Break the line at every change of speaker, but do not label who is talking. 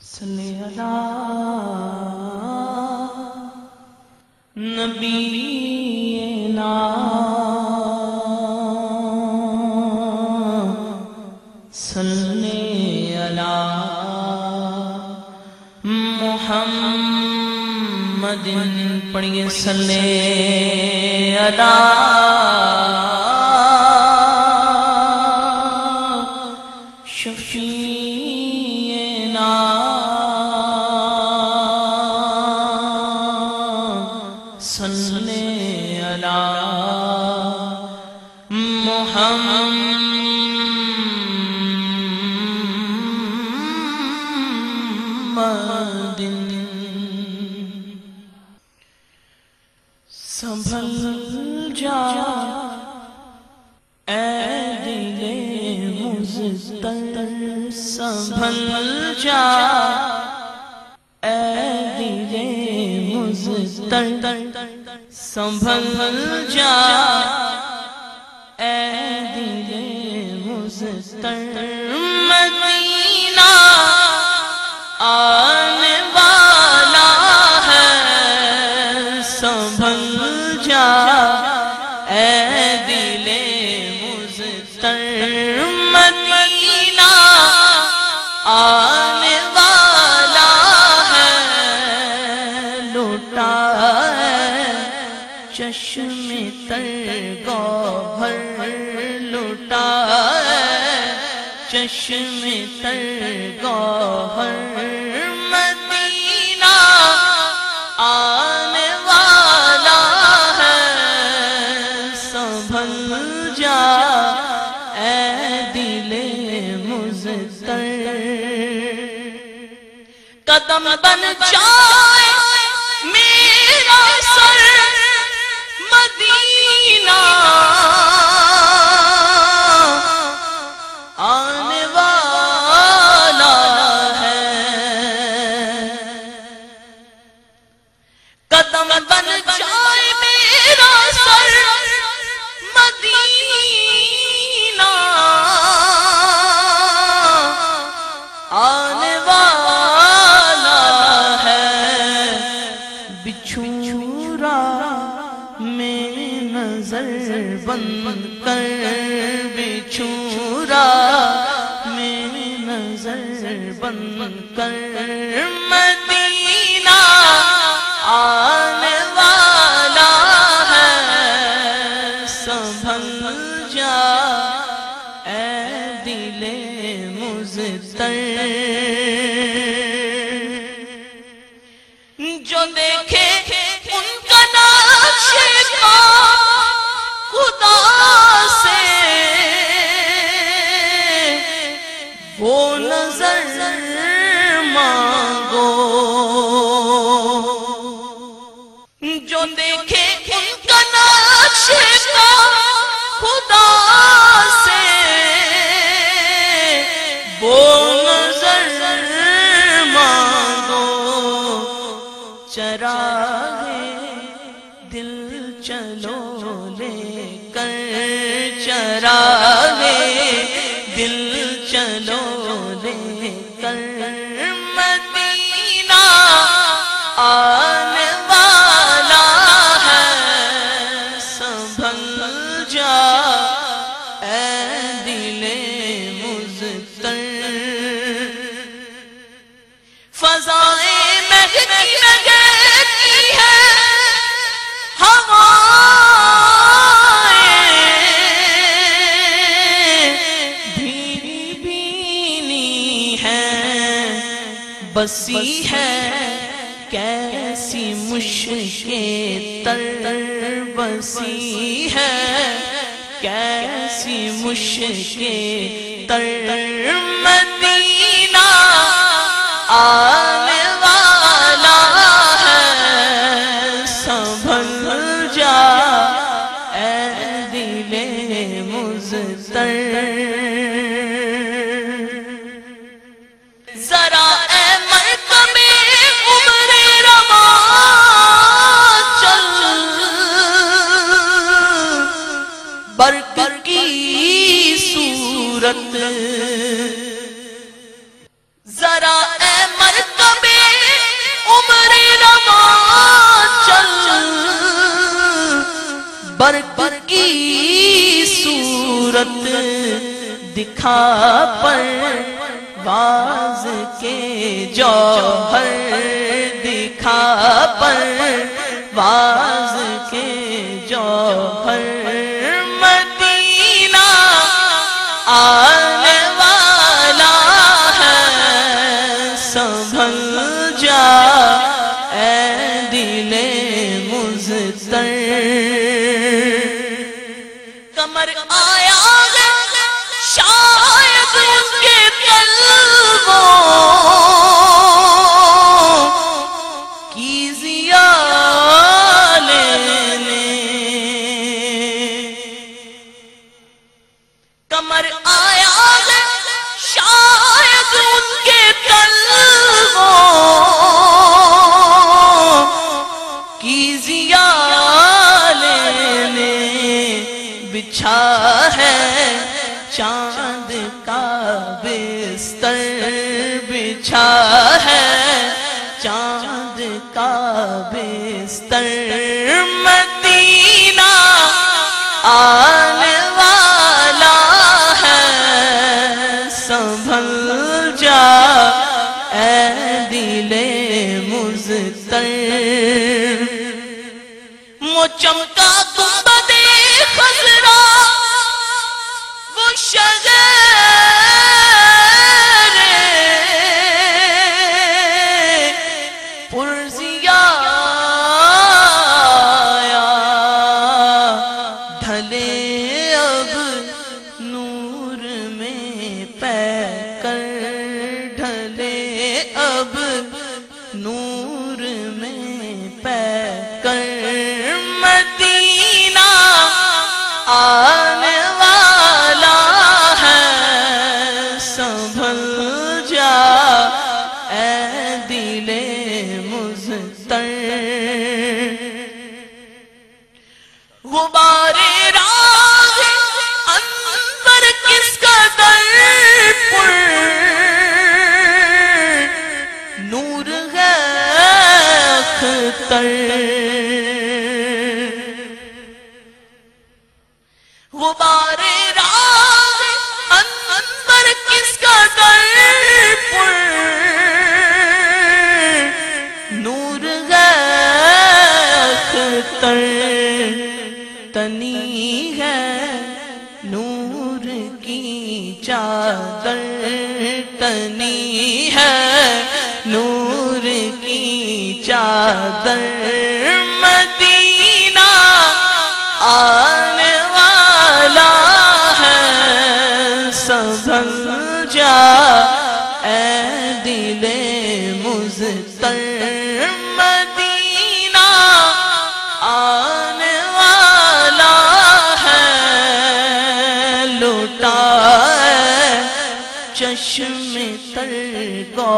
صلی اللہ نبینا صلی اللہ محمد پڑھیے صلی اللہ صلی اللہ محمد سنبھل جا اے دل مزتر سنبھل جا سنبھل جا۔ اے دل مزتر مدینہ آنے والا ہے سنبھل جا۔ اے دل لوٹا چشم تر گوہر مدینہ آنے والا ہے سنبھل جا اے دل مزتر قدم بن جائے میرا سر مدینہ جو دیکھے ان کا چلو بسی ہے کیسی مشکے تر بسی ہے کیسی مشکے تر صورت۔ ذرا اے کبھی عمر رما چل۔ برکت کی صورت دکھا پر باز کے جوہر دکھا پر باز دل مزتر کمر آیا شان شگر اے دل مزتر غبار راہ اندر کس کا پر؟ نور ہے اختر۔ در مدینہ آنے والا ہے سبن جا۔ اے دل مزتر مدینہ والا ہے۔ لوٹا چشم تر کو